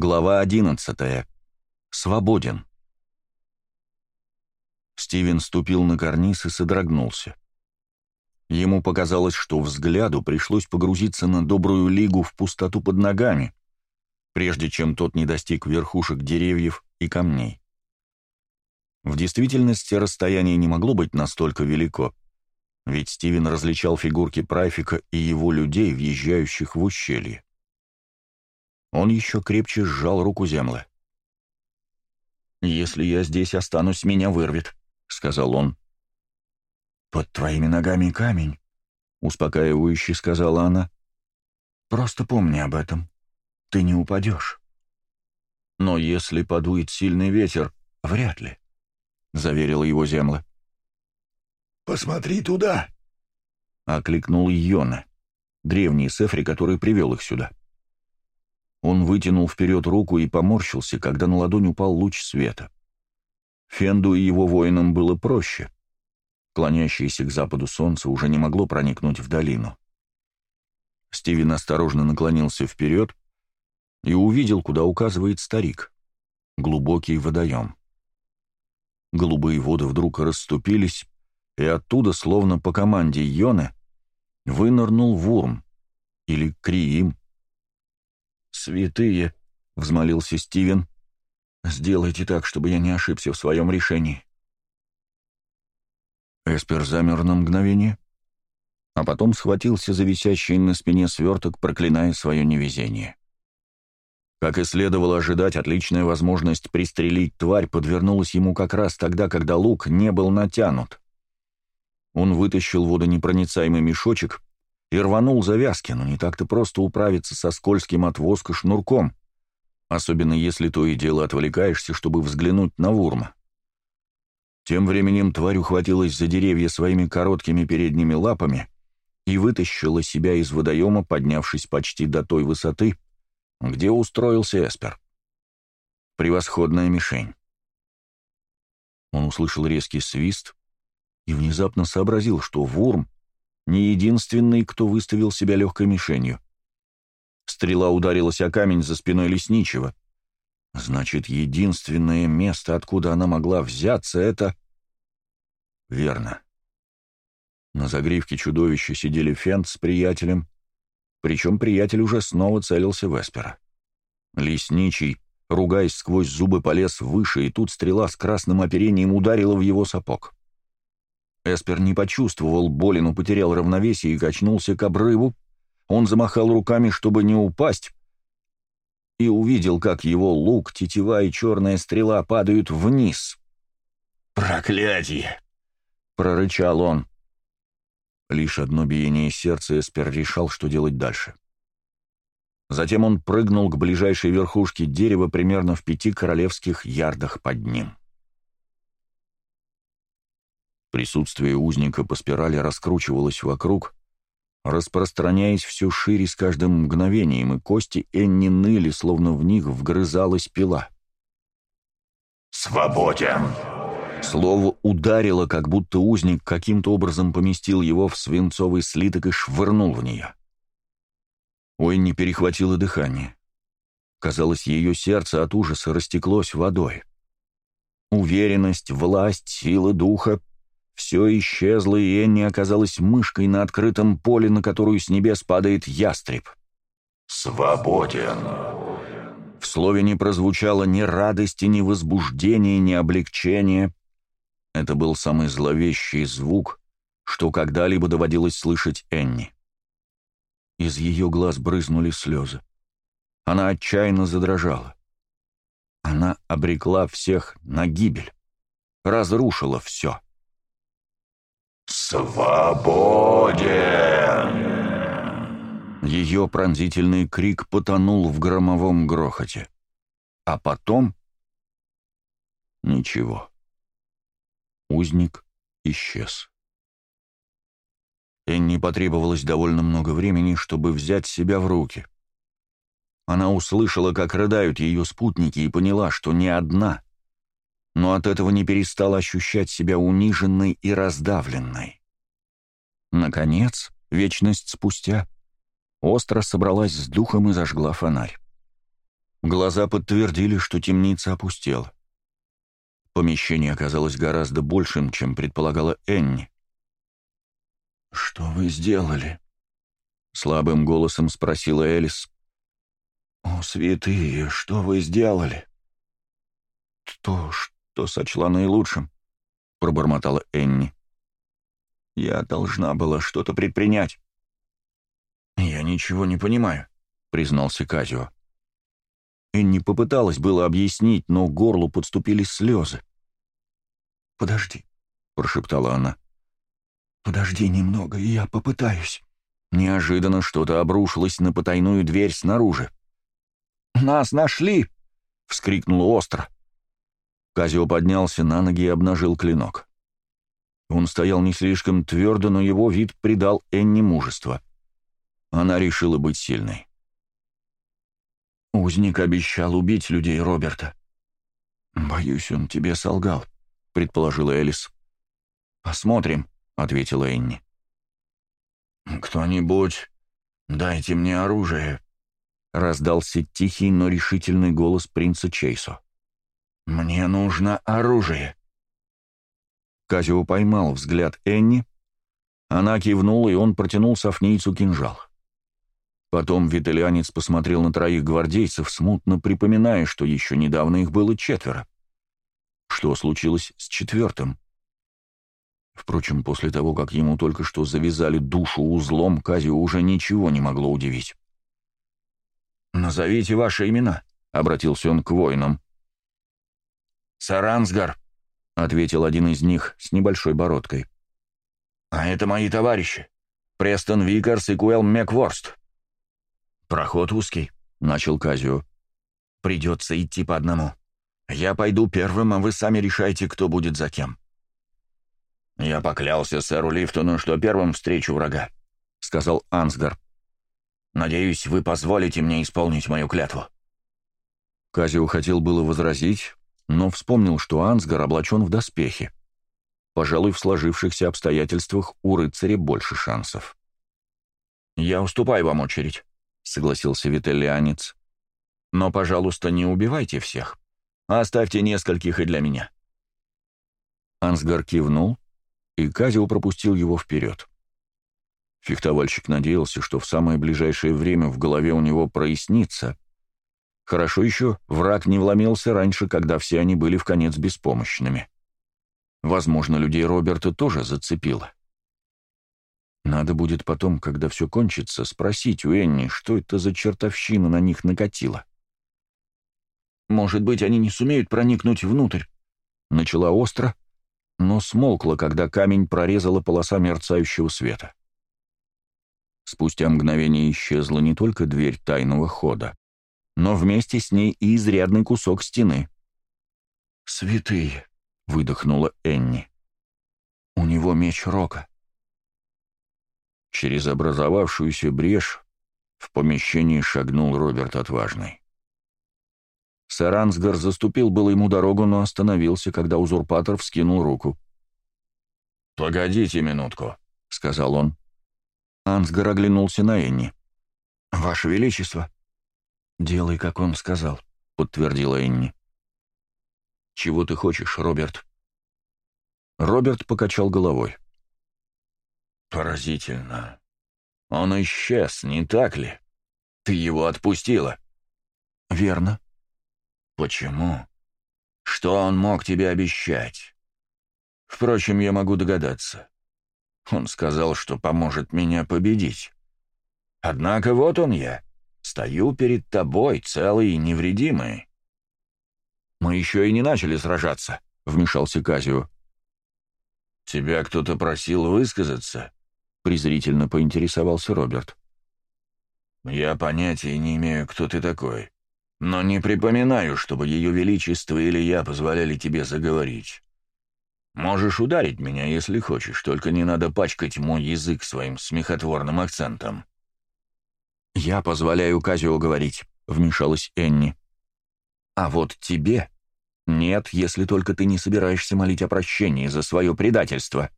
Глава 11. Свободен. Стивен ступил на карниз и содрогнулся. Ему показалось, что взгляду пришлось погрузиться на добрую лигу в пустоту под ногами, прежде чем тот не достиг верхушек деревьев и камней. В действительности расстояние не могло быть настолько велико, ведь Стивен различал фигурки Прайфика и его людей, въезжающих в ущелье. Он еще крепче сжал руку Землы. «Если я здесь останусь, меня вырвет», — сказал он. «Под твоими ногами камень», — успокаивающе сказала она. «Просто помни об этом. Ты не упадешь». «Но если подует сильный ветер, вряд ли», — заверила его Земла. «Посмотри туда!» — окликнул Йона, древний Сефри, который привел их сюда. Он вытянул вперед руку и поморщился, когда на ладонь упал луч света. Фенду и его воинам было проще. Клонящееся к западу солнце уже не могло проникнуть в долину. Стивен осторожно наклонился вперед и увидел, куда указывает старик. Глубокий водоем. Голубые воды вдруг расступились, и оттуда, словно по команде Йоны, вынырнул Вурм или Криим, «Святые!» — взмолился Стивен. «Сделайте так, чтобы я не ошибся в своем решении». Эспер замер на мгновение, а потом схватился за висящий на спине сверток, проклиная свое невезение. Как и следовало ожидать, отличная возможность пристрелить тварь подвернулась ему как раз тогда, когда лук не был натянут. Он вытащил водонепроницаемый мешочек, и рванул завязки, но не так-то просто управиться со скользким от воска шнурком, особенно если то и дело отвлекаешься, чтобы взглянуть на Вурма. Тем временем тварь ухватилась за деревья своими короткими передними лапами и вытащила себя из водоема, поднявшись почти до той высоты, где устроился Эспер. Превосходная мишень. Он услышал резкий свист и внезапно сообразил, что Вурм — не единственный, кто выставил себя легкой мишенью. Стрела ударилась о камень за спиной лесничего. Значит, единственное место, откуда она могла взяться, это... Верно. На загривке чудовища сидели Фент с приятелем, причем приятель уже снова целился в Эспера. Лесничий, ругаясь сквозь зубы, полез выше, и тут стрела с красным оперением ударила в его сапог. — Эспер не почувствовал боли, но потерял равновесие и качнулся к обрыву. Он замахал руками, чтобы не упасть, и увидел, как его лук, тетива и черная стрела падают вниз. «Проклятие!» — прорычал он. Лишь одно биение сердца Эспер решал, что делать дальше. Затем он прыгнул к ближайшей верхушке дерева примерно в пяти королевских ярдах под ним. Присутствие узника по спирали раскручивалось вокруг, распространяясь все шире с каждым мгновением, и кости Энни ныли, словно в них вгрызалась пила. «Свободен!» Слово ударило, как будто узник каким-то образом поместил его в свинцовый слиток и швырнул в нее. Уэнни перехватило дыхание. Казалось, ее сердце от ужаса растеклось водой. Уверенность, власть, сила духа все исчезло, и Энни оказалась мышкой на открытом поле, на которую с небес падает ястреб. «Свободен!» В слове не прозвучало ни радости, ни возбуждения, ни облегчения. Это был самый зловещий звук, что когда-либо доводилось слышать Энни. Из ее глаз брызнули слезы. Она отчаянно задрожала. Она обрекла всех на гибель, разрушила все. — «Свободен!» Ее пронзительный крик потонул в громовом грохоте. А потом... Ничего. Узник исчез. Энни потребовалось довольно много времени, чтобы взять себя в руки. Она услышала, как рыдают ее спутники, и поняла, что не одна, но от этого не перестала ощущать себя униженной и раздавленной. Наконец, вечность спустя, остро собралась с духом и зажгла фонарь. Глаза подтвердили, что темница опустела. Помещение оказалось гораздо большим, чем предполагала Энни. «Что вы сделали?» — слабым голосом спросила Элис. «О, святые, что вы сделали?» «То, что сочла наилучшим», — пробормотала Энни. Я должна была что-то предпринять. «Я ничего не понимаю», — признался Казио. Энни попыталась было объяснить, но горлу подступили слезы. «Подожди», — прошептала она. «Подожди немного, и я попытаюсь». Неожиданно что-то обрушилось на потайную дверь снаружи. «Нас нашли!» — вскрикнул остро. Казио поднялся на ноги и обнажил клинок. Он стоял не слишком твердо, но его вид придал Энни мужество. Она решила быть сильной. «Узник обещал убить людей Роберта». «Боюсь, он тебе солгал», — предположила Элис. «Посмотрим», — ответила Энни. «Кто-нибудь, дайте мне оружие», — раздался тихий, но решительный голос принца Чейсо. «Мне нужно оружие». Казио поймал взгляд Энни. Она кивнула, и он протянул Софнийцу кинжал. Потом виталианец посмотрел на троих гвардейцев, смутно припоминая, что еще недавно их было четверо. Что случилось с четвертым? Впрочем, после того, как ему только что завязали душу узлом, Казио уже ничего не могло удивить. «Назовите ваши имена», — обратился он к воинам. «Сарансгар», — ответил один из них с небольшой бородкой. «А это мои товарищи. Престон Викарс и Куэлл Мекворст». «Проход узкий», — начал Казио. «Придется идти по одному. Я пойду первым, а вы сами решайте, кто будет за кем». «Я поклялся сэру Лифтону, что первым встречу врага», — сказал Ансгар. «Надеюсь, вы позволите мне исполнить мою клятву». Казио хотел было возразить, но вспомнил, что Ансгар облачен в доспехи. Пожалуй, в сложившихся обстоятельствах у рыцаря больше шансов. «Я уступаю вам очередь», — согласился Вителлианец. «Но, пожалуйста, не убивайте всех. А оставьте нескольких и для меня». Ансгар кивнул, и Казио пропустил его вперед. Фехтовальщик надеялся, что в самое ближайшее время в голове у него прояснится, Хорошо еще враг не вломился раньше, когда все они были в конец беспомощными. Возможно, людей Роберта тоже зацепило. Надо будет потом, когда все кончится, спросить у Энни, что это за чертовщина на них накатила. «Может быть, они не сумеют проникнуть внутрь?» Начала остро, но смолкла, когда камень прорезала полоса мерцающего света. Спустя мгновение исчезла не только дверь тайного хода, но вместе с ней и изрядный кусок стены. «Святые!» — выдохнула Энни. «У него меч Рока». Через образовавшуюся брешь в помещении шагнул Роберт Отважный. Сэр Ансгар заступил было ему дорогу, но остановился, когда узурпатор вскинул руку. «Погодите минутку», — сказал он. Ансгар оглянулся на Энни. «Ваше Величество», «Делай, как он сказал», — подтвердила Энни. «Чего ты хочешь, Роберт?» Роберт покачал головой. «Поразительно. Он исчез, не так ли? Ты его отпустила?» «Верно». «Почему? Что он мог тебе обещать?» «Впрочем, я могу догадаться. Он сказал, что поможет меня победить. Однако вот он я. Стою перед тобой, целый и невредимый». «Мы еще и не начали сражаться», — вмешался Казио. «Тебя кто-то просил высказаться?» — презрительно поинтересовался Роберт. «Я понятия не имею, кто ты такой, но не припоминаю, чтобы Ее Величество или я позволяли тебе заговорить. Можешь ударить меня, если хочешь, только не надо пачкать мой язык своим смехотворным акцентом». «Я позволяю Казио говорить», — вмешалась Энни. «А вот тебе нет, если только ты не собираешься молить о прощении за свое предательство».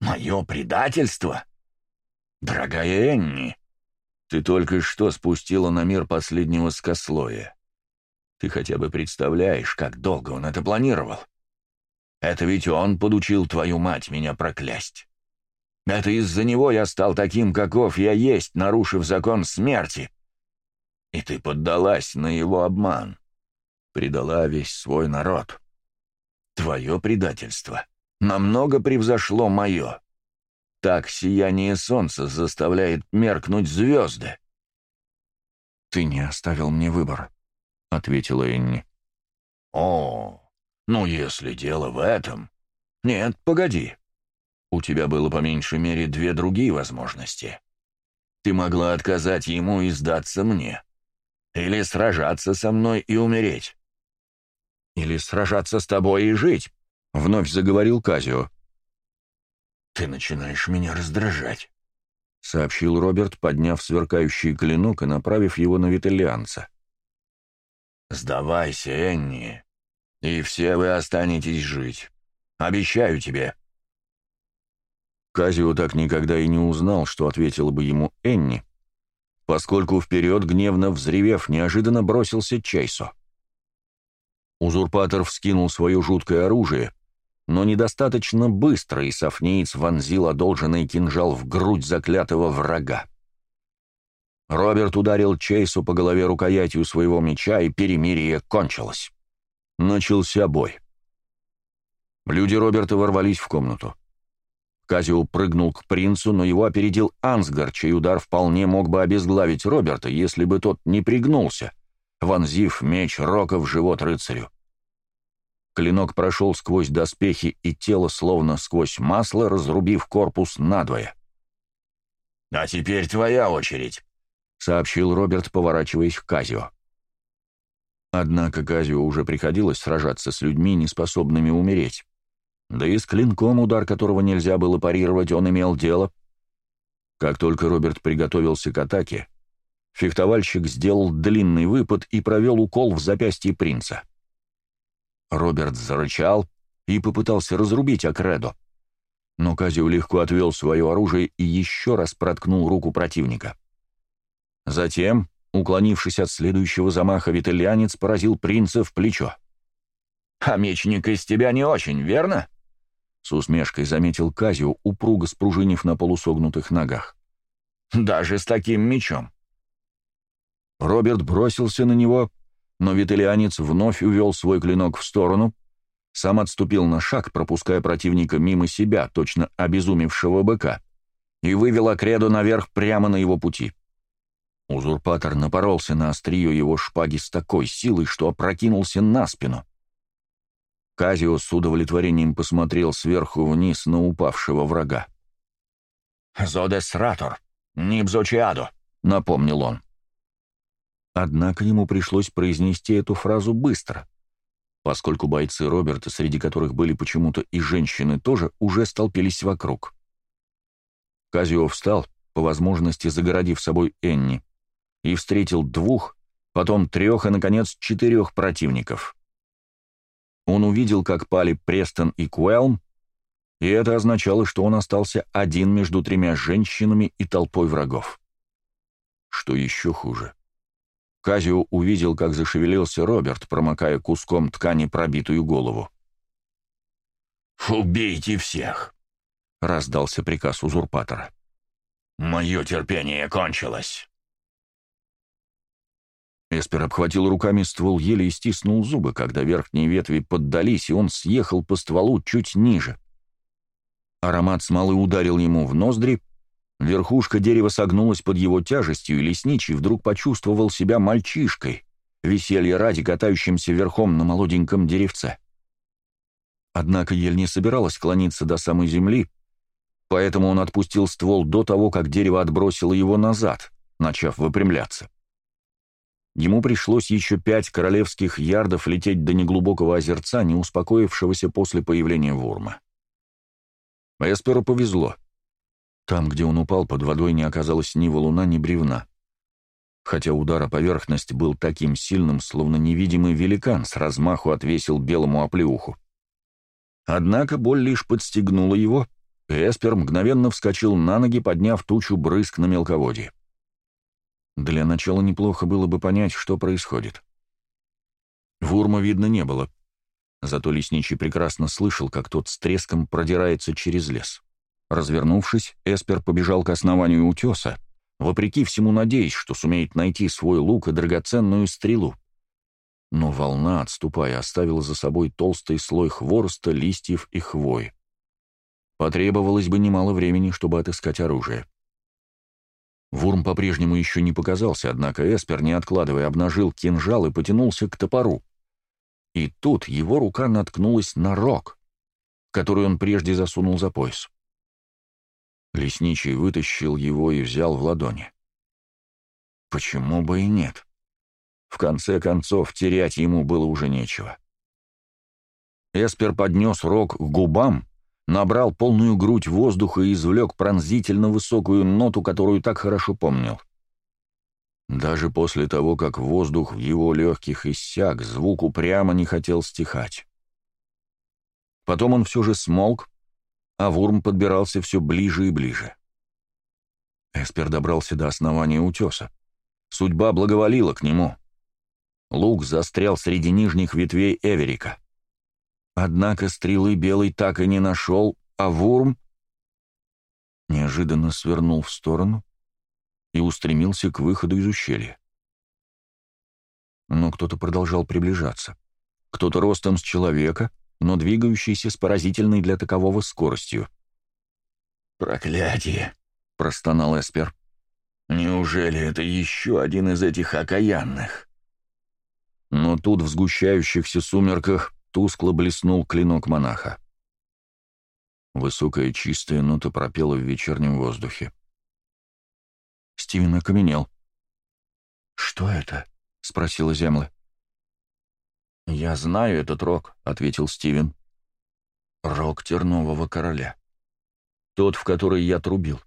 «Мое предательство? Дорогая Энни, ты только что спустила на мир последнего скослоя. Ты хотя бы представляешь, как долго он это планировал? Это ведь он подучил твою мать меня проклясть». Это из-за него я стал таким, каков я есть, нарушив закон смерти. И ты поддалась на его обман. Предала весь свой народ. Твое предательство намного превзошло мое. Так сияние солнца заставляет меркнуть звезды. «Ты не оставил мне выбора, — ответила Энни. «О, ну если дело в этом...» «Нет, погоди», у тебя было по меньшей мере две другие возможности. Ты могла отказать ему и сдаться мне. Или сражаться со мной и умереть. Или сражаться с тобой и жить, — вновь заговорил Казио. «Ты начинаешь меня раздражать», — сообщил Роберт, подняв сверкающий клинок и направив его на Виталианца. «Сдавайся, Энни, и все вы останетесь жить. Обещаю тебе». Казио так никогда и не узнал, что ответила бы ему Энни, поскольку вперед, гневно взревев, неожиданно бросился Чейсо. Узурпатор вскинул свое жуткое оружие, но недостаточно быстро, и Софнеец вонзил одолженный кинжал в грудь заклятого врага. Роберт ударил Чейсу по голове рукоятью своего меча, и перемирие кончилось. Начался бой. Люди Роберта ворвались в комнату. Казио прыгнул к принцу, но его опередил Ансгар, чей удар вполне мог бы обезглавить Роберта, если бы тот не пригнулся, вонзив меч Рока в живот рыцарю. Клинок прошел сквозь доспехи и тело, словно сквозь масло, разрубив корпус надвое. «А теперь твоя очередь», — сообщил Роберт, поворачиваясь к Казио. Однако Казио уже приходилось сражаться с людьми, неспособными умереть. Да и с клинком, удар которого нельзя было парировать, он имел дело. Как только Роберт приготовился к атаке, фехтовальщик сделал длинный выпад и провел укол в запястье принца. Роберт зарычал и попытался разрубить Акредо. Но Казио легко отвел свое оружие и еще раз проткнул руку противника. Затем, уклонившись от следующего замаха, витальянец поразил принца в плечо. «А мечник из тебя не очень, верно?» С усмешкой заметил Казио, упруго спружинив на полусогнутых ногах. «Даже с таким мечом!» Роберт бросился на него, но виталианец вновь увел свой клинок в сторону, сам отступил на шаг, пропуская противника мимо себя, точно обезумевшего быка, и вывел Акредо наверх прямо на его пути. Узурпатор напоролся на острие его шпаги с такой силой, что опрокинулся на спину. Казио с удовлетворением посмотрел сверху вниз на упавшего врага. «Зодесратор, нибзочиадо», — напомнил он. Однако ему пришлось произнести эту фразу быстро, поскольку бойцы Роберта, среди которых были почему-то и женщины тоже, уже столпились вокруг. Казио встал, по возможности загородив собой Энни, и встретил двух, потом трех и, наконец, четырех противников. Он увидел, как пали Престон и Куэлм, и это означало, что он остался один между тремя женщинами и толпой врагов. Что еще хуже? Казио увидел, как зашевелился Роберт, промокая куском ткани пробитую голову. «Убейте всех!» — раздался приказ узурпатора. «Мое терпение кончилось!» Эспер обхватил руками ствол еле и стиснул зубы, когда верхние ветви поддались, и он съехал по стволу чуть ниже. Аромат смолы ударил ему в ноздри, верхушка дерева согнулась под его тяжестью, и лесничий вдруг почувствовал себя мальчишкой, веселье ради катающимся верхом на молоденьком деревце. Однако ель не собиралась клониться до самой земли, поэтому он отпустил ствол до того, как дерево отбросило его назад, начав выпрямляться. Ему пришлось еще пять королевских ярдов лететь до неглубокого озерца, не успокоившегося после появления ворма. Эсперу повезло. Там, где он упал, под водой не оказалось ни валуна, ни бревна. Хотя удар о поверхность был таким сильным, словно невидимый великан с размаху отвесил белому оплеуху. Однако боль лишь подстегнула его, и Эспер мгновенно вскочил на ноги, подняв тучу брызг на мелководье. Для начала неплохо было бы понять, что происходит. Вурма видно не было, зато лесничий прекрасно слышал, как тот с треском продирается через лес. Развернувшись, Эспер побежал к основанию утеса, вопреки всему надеясь, что сумеет найти свой лук и драгоценную стрелу. Но волна, отступая, оставила за собой толстый слой хвороста, листьев и хвои. Потребовалось бы немало времени, чтобы отыскать оружие. Вурм по-прежнему еще не показался, однако Эспер, не откладывая, обнажил кинжал и потянулся к топору. И тут его рука наткнулась на рог, который он прежде засунул за пояс. Лесничий вытащил его и взял в ладони. Почему бы и нет? В конце концов, терять ему было уже нечего. Эспер поднес рог к губам набрал полную грудь воздуха и извлек пронзительно высокую ноту, которую так хорошо помнил. Даже после того, как воздух в его легких иссяк, звук упрямо не хотел стихать. Потом он все же смолк, а Вурм подбирался все ближе и ближе. Эспер добрался до основания утеса. Судьба благоволила к нему. Лук застрял среди нижних ветвей Эверика. Однако стрелы белый так и не нашел, а Вурм неожиданно свернул в сторону и устремился к выходу из ущелья. Но кто-то продолжал приближаться. Кто-то ростом с человека, но двигающийся с поразительной для такового скоростью. «Проклятие!» — простонал Эспер. «Неужели это еще один из этих окаянных?» Но тут в сгущающихся сумерках тускло блеснул клинок монаха. Высокая чистая нота пропела в вечернем воздухе. Стивен окаменел. «Что это?» — спросила Земля. «Я знаю этот рок, — ответил Стивен. Рок Тернового короля. Тот, в который я трубил.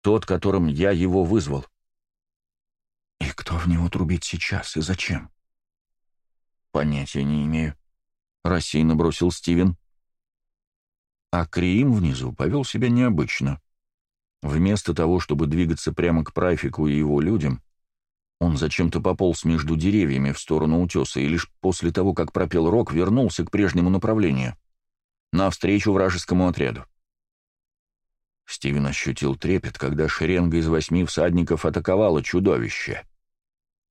Тот, которым я его вызвал». «И кто в него трубит сейчас и зачем?» «Понятия не имею. — рассеянно бросил Стивен. А Криим внизу повел себя необычно. Вместо того, чтобы двигаться прямо к Прайфику и его людям, он зачем-то пополз между деревьями в сторону утеса и лишь после того, как пропел рок, вернулся к прежнему направлению, навстречу вражескому отряду. Стивен ощутил трепет, когда шеренга из восьми всадников атаковала чудовище.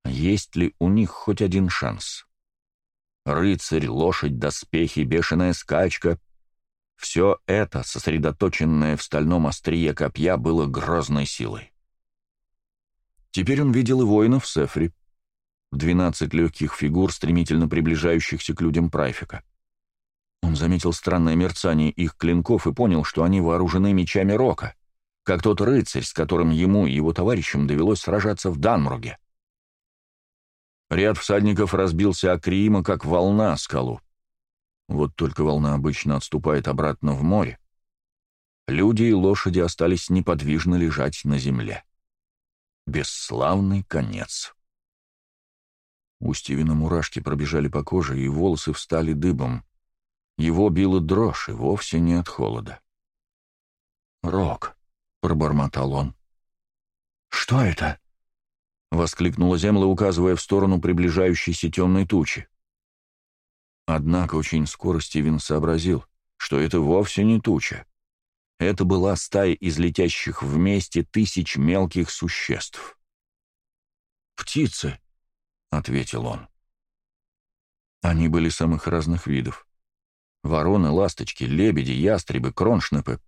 Есть ли у них хоть один шанс? Рыцарь, лошадь, доспехи, бешеная скачка. Все это, сосредоточенное в стальном острие копья, было грозной силой. Теперь он видел и воинов Сефри. Двенадцать легких фигур, стремительно приближающихся к людям Прайфика. Он заметил странное мерцание их клинков и понял, что они вооружены мечами Рока, как тот рыцарь, с которым ему и его товарищам довелось сражаться в Данмруге. Ряд всадников разбился о Криима, как волна о скалу. Вот только волна обычно отступает обратно в море. Люди и лошади остались неподвижно лежать на земле. Бесславный конец. У Стивена мурашки пробежали по коже, и волосы встали дыбом. Его била дрожь, и вовсе не от холода. «Рок», — пробормотал он. «Что это?» — воскликнула Земла, указывая в сторону приближающейся темной тучи. Однако очень скоро Стивен сообразил, что это вовсе не туча. Это была стая из летящих вместе тысяч мелких существ. «Птицы», — ответил он. Они были самых разных видов. Вороны, ласточки, лебеди, ястребы, кроншнепы.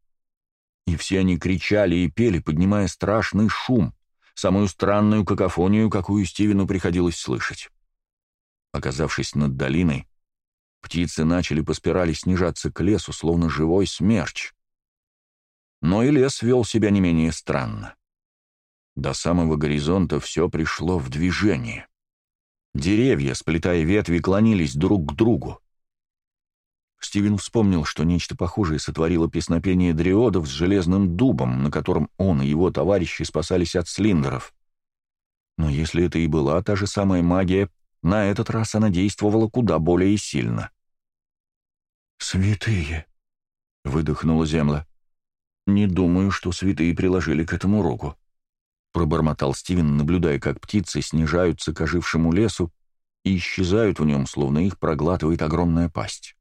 И все они кричали и пели, поднимая страшный шум — самую странную какофонию, какую Стивену приходилось слышать. Оказавшись над долиной, птицы начали по спирали снижаться к лесу, словно живой смерч. Но и лес вел себя не менее странно. До самого горизонта все пришло в движение. Деревья, сплетая ветви, клонились друг к другу. Стивен вспомнил, что нечто похожее сотворило песнопение дриодов с железным дубом, на котором он и его товарищи спасались от слиндеров. Но если это и была та же самая магия, на этот раз она действовала куда более сильно. «Святые!» — выдохнула земля. «Не думаю, что святые приложили к этому руку», — пробормотал Стивен, наблюдая, как птицы снижаются к ожившему лесу и исчезают в нем, словно их проглатывает огромная пасть.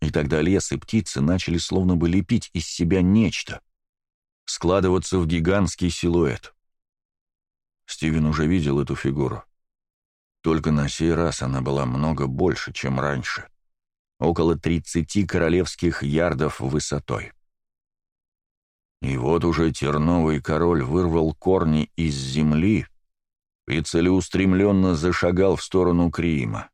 И тогда лес и птицы начали словно бы лепить из себя нечто, складываться в гигантский силуэт. Стивен уже видел эту фигуру. Только на сей раз она была много больше, чем раньше. Около 30 королевских ярдов высотой. И вот уже терновый король вырвал корни из земли и целеустремленно зашагал в сторону Крима.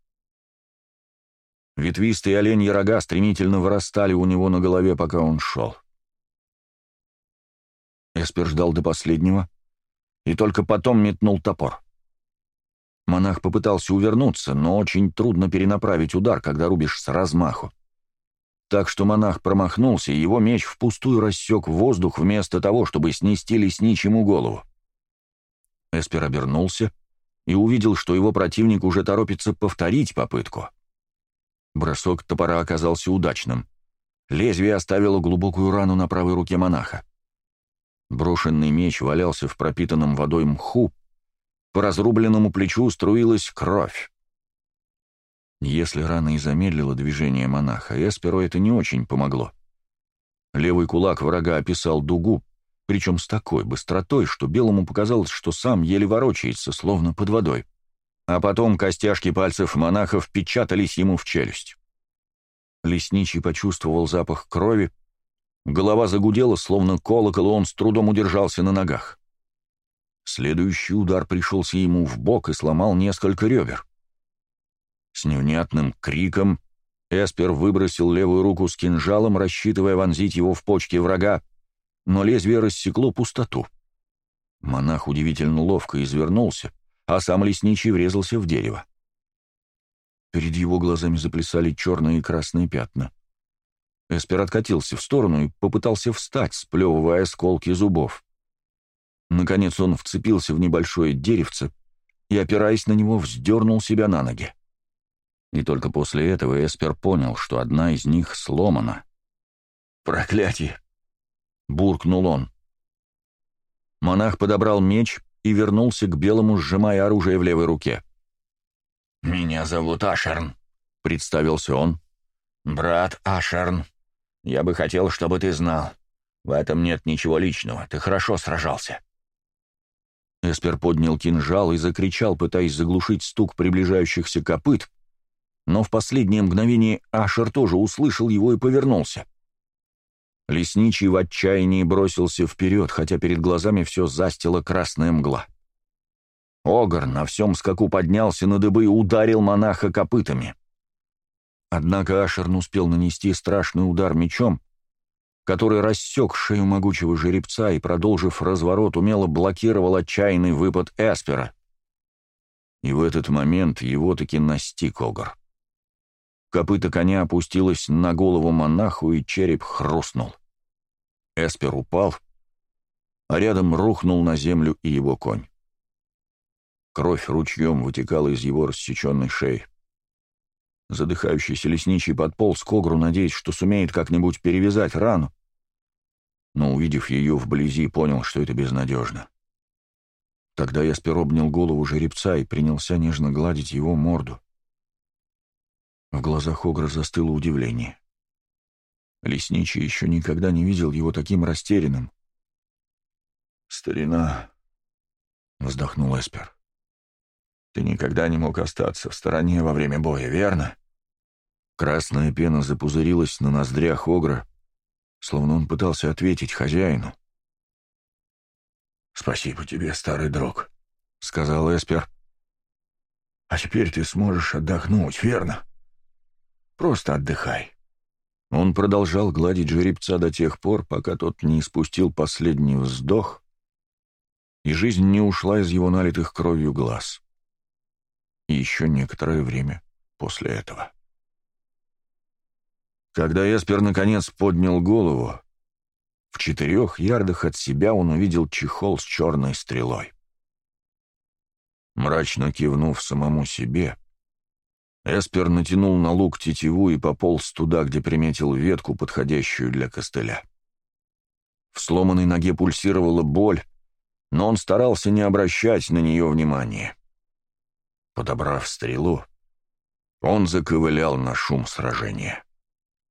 Ветвистые оленьи рога стремительно вырастали у него на голове, пока он шел. Эспер ждал до последнего и только потом метнул топор. Монах попытался увернуться, но очень трудно перенаправить удар, когда рубишь с размаху. Так что монах промахнулся, и его меч впустую рассек воздух вместо того, чтобы снести лесничему голову. Эспер обернулся и увидел, что его противник уже торопится повторить попытку — Бросок топора оказался удачным. Лезвие оставило глубокую рану на правой руке монаха. Брошенный меч валялся в пропитанном водой мху, по разрубленному плечу струилась кровь. Если рана и замедлила движение монаха, Эсперу это не очень помогло. Левый кулак врага описал дугу, причем с такой быстротой, что Белому показалось, что сам еле ворочается, словно под водой а потом костяшки пальцев монахов печатались ему в челюсть. Лесничий почувствовал запах крови, голова загудела, словно колокол, и он с трудом удержался на ногах. Следующий удар пришелся ему в бок и сломал несколько ребер. С невнятным криком Эспер выбросил левую руку с кинжалом, рассчитывая вонзить его в почки врага, но лезвие рассекло пустоту. Монах удивительно ловко извернулся — а сам лесничий врезался в дерево. Перед его глазами заплясали черные и красные пятна. Эспер откатился в сторону и попытался встать, сплевывая осколки зубов. Наконец он вцепился в небольшое деревце и, опираясь на него, вздернул себя на ноги. И только после этого Эспер понял, что одна из них сломана. «Проклятие!» — буркнул он. Монах подобрал меч и вернулся к белому, сжимая оружие в левой руке. «Меня зовут Ашерн», — представился он. «Брат Ашерн, я бы хотел, чтобы ты знал. В этом нет ничего личного, ты хорошо сражался». Эспер поднял кинжал и закричал, пытаясь заглушить стук приближающихся копыт, но в последнее мгновение Ашер тоже услышал его и повернулся. Лесничий в отчаянии бросился вперед, хотя перед глазами все застила красная мгла. Огр на всем скаку поднялся на дыбы и ударил монаха копытами. Однако Ашерн успел нанести страшный удар мечом, который рассек шею могучего жеребца и, продолжив разворот, умело блокировал отчаянный выпад Эспера. И в этот момент его таки настиг Огр. Копыта коня опустилось на голову монаху, и череп хрустнул. Эспер упал, а рядом рухнул на землю и его конь. Кровь ручьем вытекала из его рассеченной шеи. Задыхающийся лесничий подполз к огру, надеясь, что сумеет как-нибудь перевязать рану. Но, увидев ее вблизи, понял, что это безнадежно. Тогда я обнял голову жеребца и принялся нежно гладить его морду. В глазах Огра застыло удивление. Лесничий еще никогда не видел его таким растерянным. «Старина», — вздохнул Эспер, — «ты никогда не мог остаться в стороне во время боя, верно?» Красная пена запузырилась на ноздрях Огра, словно он пытался ответить хозяину. «Спасибо тебе, старый друг», — сказал Эспер. «А теперь ты сможешь отдохнуть, верно?» Просто отдыхай». Он продолжал гладить жеребца до тех пор, пока тот не испустил последний вздох, и жизнь не ушла из его налитых кровью глаз. И еще некоторое время после этого. Когда Эспер наконец поднял голову, в четырех ярдах от себя он увидел чехол с черной стрелой. Мрачно кивнув самому себе, Эспер натянул на лук тетиву и пополз туда, где приметил ветку, подходящую для костыля. В сломанной ноге пульсировала боль, но он старался не обращать на нее внимания. Подобрав стрелу, он заковылял на шум сражения.